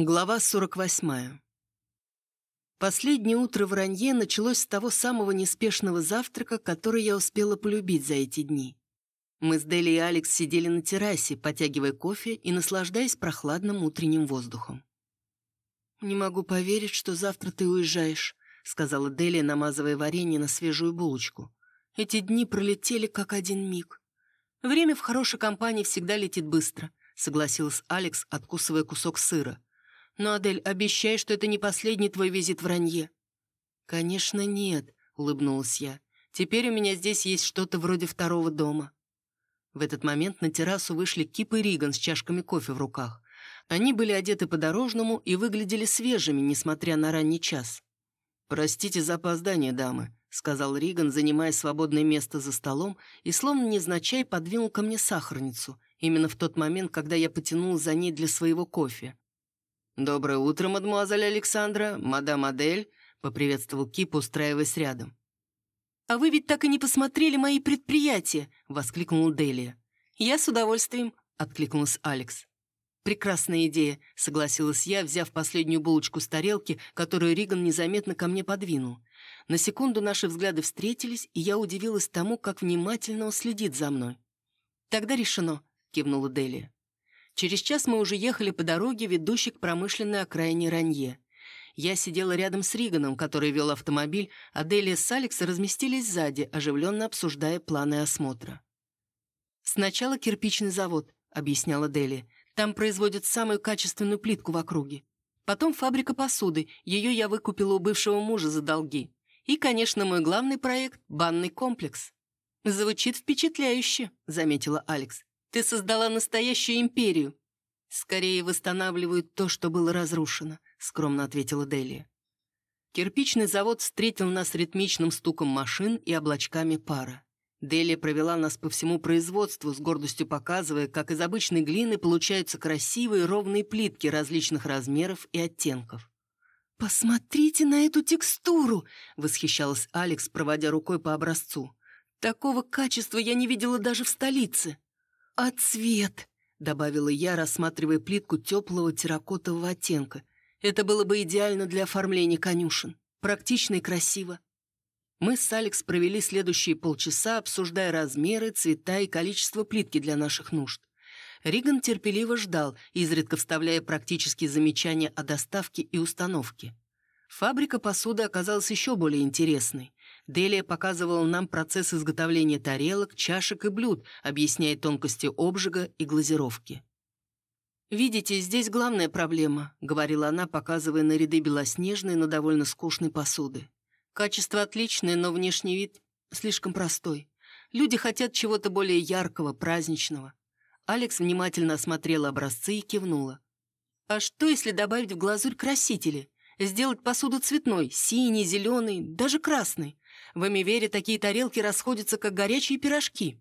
Глава 48. Последнее утро в Ранье началось с того самого неспешного завтрака, который я успела полюбить за эти дни. Мы с Дели и Алекс сидели на террасе, потягивая кофе и наслаждаясь прохладным утренним воздухом. «Не могу поверить, что завтра ты уезжаешь», — сказала Дели, намазывая варенье на свежую булочку. «Эти дни пролетели как один миг. Время в хорошей компании всегда летит быстро», — согласилась Алекс, откусывая кусок сыра. «Но, Адель, обещай, что это не последний твой визит в Ранье». «Конечно, нет», — улыбнулась я. «Теперь у меня здесь есть что-то вроде второго дома». В этот момент на террасу вышли Кип и Риган с чашками кофе в руках. Они были одеты по-дорожному и выглядели свежими, несмотря на ранний час. «Простите за опоздание, дамы», — сказал Риган, занимая свободное место за столом, и словно незначай подвинул ко мне сахарницу, именно в тот момент, когда я потянул за ней для своего кофе. «Доброе утро, мадемуазель Александра, мадам Адель», — поприветствовал Кип, устраиваясь рядом. «А вы ведь так и не посмотрели мои предприятия!» — воскликнула Делия. «Я с удовольствием», — откликнулась Алекс. «Прекрасная идея», — согласилась я, взяв последнюю булочку с тарелки, которую Риган незаметно ко мне подвинул. На секунду наши взгляды встретились, и я удивилась тому, как внимательно он следит за мной. «Тогда решено», — кивнула Делия. Через час мы уже ехали по дороге, ведущей к промышленной окраине Ранье. Я сидела рядом с Риганом, который вел автомобиль, а Делия с Алекс разместились сзади, оживленно обсуждая планы осмотра. «Сначала кирпичный завод», — объясняла Делия. «Там производят самую качественную плитку в округе. Потом фабрика посуды, ее я выкупила у бывшего мужа за долги. И, конечно, мой главный проект — банный комплекс». «Звучит впечатляюще», — заметила Алекс. Ты создала настоящую империю. Скорее восстанавливают то, что было разрушено, скромно ответила Делия. Кирпичный завод встретил нас ритмичным стуком машин и облачками пара. Делия провела нас по всему производству, с гордостью показывая, как из обычной глины получаются красивые ровные плитки различных размеров и оттенков. «Посмотрите на эту текстуру!» — восхищалась Алекс, проводя рукой по образцу. «Такого качества я не видела даже в столице!» «А цвет?» — добавила я, рассматривая плитку теплого терракотового оттенка. «Это было бы идеально для оформления конюшен. Практично и красиво». Мы с Алекс провели следующие полчаса, обсуждая размеры, цвета и количество плитки для наших нужд. Риган терпеливо ждал, изредка вставляя практические замечания о доставке и установке. Фабрика посуды оказалась еще более интересной. Делия показывала нам процесс изготовления тарелок, чашек и блюд, объясняя тонкости обжига и глазировки. «Видите, здесь главная проблема», — говорила она, показывая на ряды белоснежной, но довольно скучной посуды. «Качество отличное, но внешний вид слишком простой. Люди хотят чего-то более яркого, праздничного». Алекс внимательно осмотрела образцы и кивнула. «А что, если добавить в глазурь красители? Сделать посуду цветной, синий, зеленый, даже красный? В Эмивере такие тарелки расходятся, как горячие пирожки».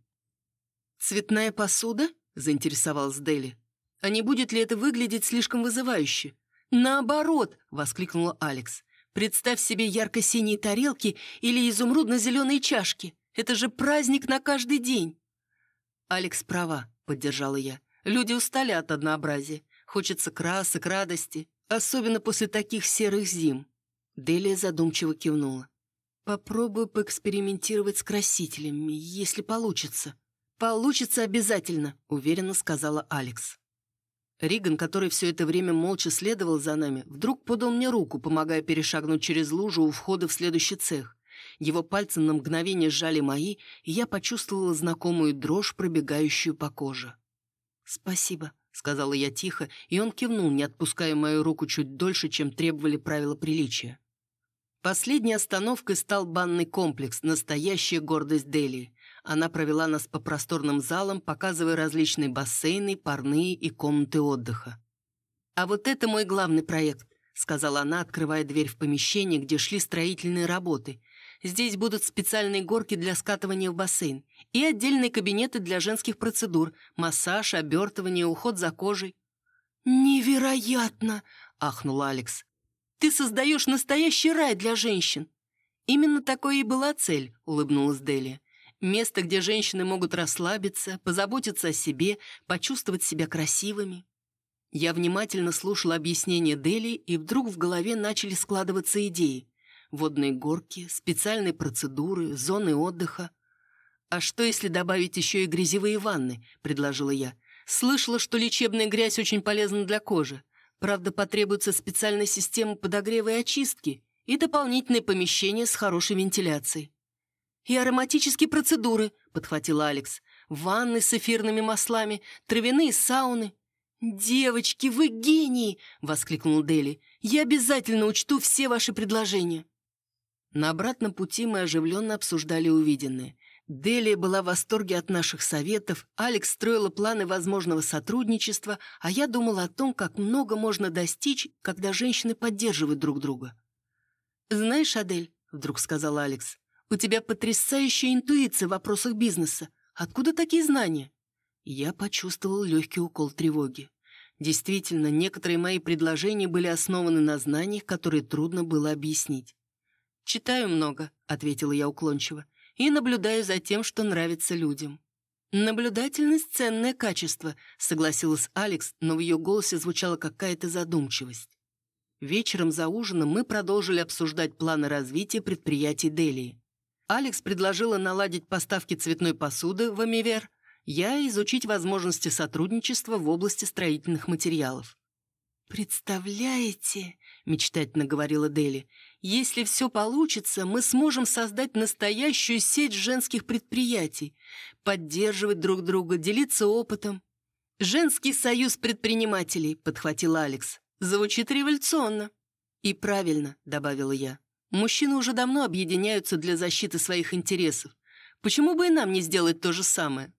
«Цветная посуда?» — заинтересовалась Дели. «А не будет ли это выглядеть слишком вызывающе?» «Наоборот!» — воскликнула Алекс. «Представь себе ярко-синие тарелки или изумрудно-зеленые чашки. Это же праздник на каждый день!» «Алекс права», — поддержала я. «Люди устали от однообразия. Хочется красок, радости, особенно после таких серых зим». Делия задумчиво кивнула. Попробую поэкспериментировать с красителями, если получится. Получится обязательно, уверенно сказала Алекс. Риган, который все это время молча следовал за нами, вдруг подал мне руку, помогая перешагнуть через лужу у входа в следующий цех. Его пальцы на мгновение сжали мои, и я почувствовала знакомую дрожь, пробегающую по коже. «Спасибо», — сказала я тихо, и он кивнул, не отпуская мою руку чуть дольше, чем требовали правила приличия. Последней остановкой стал банный комплекс, настоящая гордость Дели. Она провела нас по просторным залам, показывая различные бассейны, парные и комнаты отдыха. «А вот это мой главный проект», — сказала она, открывая дверь в помещение, где шли строительные работы. «Здесь будут специальные горки для скатывания в бассейн и отдельные кабинеты для женских процедур, массаж, обертывание, уход за кожей». «Невероятно!» — ахнула Алекс. Ты создаешь настоящий рай для женщин». «Именно такой и была цель», — улыбнулась Дели. «Место, где женщины могут расслабиться, позаботиться о себе, почувствовать себя красивыми». Я внимательно слушала объяснения Дели, и вдруг в голове начали складываться идеи. Водные горки, специальные процедуры, зоны отдыха. «А что, если добавить еще и грязевые ванны?» – предложила я. «Слышала, что лечебная грязь очень полезна для кожи. Правда, потребуется специальная система подогрева и очистки и дополнительное помещение с хорошей вентиляцией». «И ароматические процедуры», – подхватила Алекс. «Ванны с эфирными маслами, травяные сауны». «Девочки, вы гении!» – воскликнул Дели. «Я обязательно учту все ваши предложения». На обратном пути мы оживленно обсуждали увиденное. Делия была в восторге от наших советов, Алекс строила планы возможного сотрудничества, а я думала о том, как много можно достичь, когда женщины поддерживают друг друга. «Знаешь, Адель», — вдруг сказал Алекс, — «у тебя потрясающая интуиция в вопросах бизнеса. Откуда такие знания?» Я почувствовал легкий укол тревоги. Действительно, некоторые мои предложения были основаны на знаниях, которые трудно было объяснить. «Читаю много», — ответила я уклончиво, «и наблюдаю за тем, что нравится людям». «Наблюдательность — ценное качество», — согласилась Алекс, но в ее голосе звучала какая-то задумчивость. Вечером за ужином мы продолжили обсуждать планы развития предприятий Делии. Алекс предложила наладить поставки цветной посуды в Амивер, я — изучить возможности сотрудничества в области строительных материалов. «Представляете?» — мечтательно говорила Дели. «Если все получится, мы сможем создать настоящую сеть женских предприятий, поддерживать друг друга, делиться опытом». «Женский союз предпринимателей», — подхватил Алекс. «Звучит революционно». «И правильно», — добавила я. «Мужчины уже давно объединяются для защиты своих интересов. Почему бы и нам не сделать то же самое?»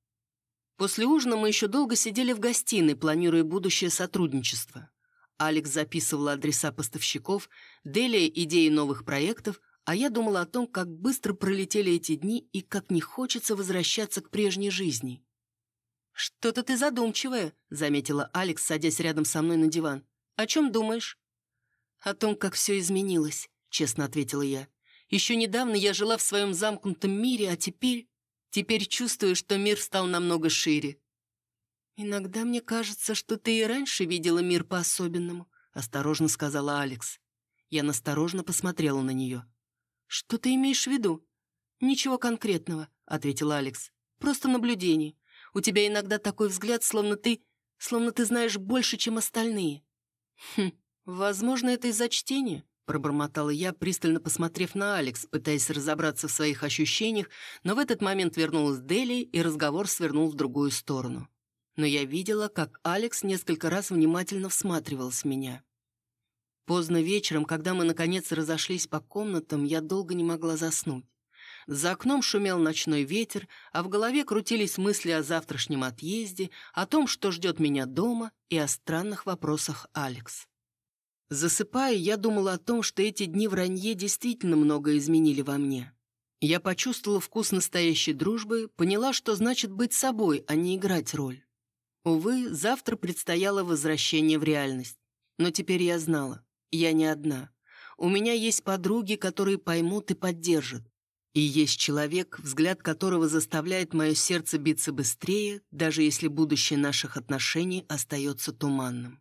После ужина мы еще долго сидели в гостиной, планируя будущее сотрудничество. Алекс записывал адреса поставщиков, Делия — идеи новых проектов, а я думала о том, как быстро пролетели эти дни и как не хочется возвращаться к прежней жизни. «Что-то ты задумчивая», — заметила Алекс, садясь рядом со мной на диван. «О чем думаешь?» «О том, как все изменилось», — честно ответила я. «Еще недавно я жила в своем замкнутом мире, а теперь... Теперь чувствую, что мир стал намного шире. «Иногда мне кажется, что ты и раньше видела мир по-особенному», — осторожно сказала Алекс. Я насторожно посмотрела на нее. «Что ты имеешь в виду?» «Ничего конкретного», — ответила Алекс. «Просто наблюдение. У тебя иногда такой взгляд, словно ты... словно ты знаешь больше, чем остальные». «Хм, возможно, это из-за чтения», — пробормотала я, пристально посмотрев на Алекс, пытаясь разобраться в своих ощущениях, но в этот момент вернулась Дели, и разговор свернул в другую сторону но я видела, как Алекс несколько раз внимательно всматривался в меня. Поздно вечером, когда мы, наконец, разошлись по комнатам, я долго не могла заснуть. За окном шумел ночной ветер, а в голове крутились мысли о завтрашнем отъезде, о том, что ждет меня дома, и о странных вопросах Алекс. Засыпая, я думала о том, что эти дни в Ранье действительно много изменили во мне. Я почувствовала вкус настоящей дружбы, поняла, что значит быть собой, а не играть роль. Увы, завтра предстояло возвращение в реальность. Но теперь я знала, я не одна. У меня есть подруги, которые поймут и поддержат. И есть человек, взгляд которого заставляет мое сердце биться быстрее, даже если будущее наших отношений остается туманным.